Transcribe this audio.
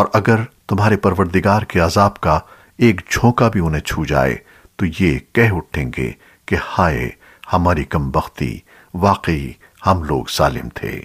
اور اگر تمہارے پروردگار کے عذاب کا ایک جھونکا بھی انہیں چھو جائے، تو یہ کہہ اٹھیں گے کہ ہائے ہماری کم بختی، واقعی ہم لوگ ظالم تھے۔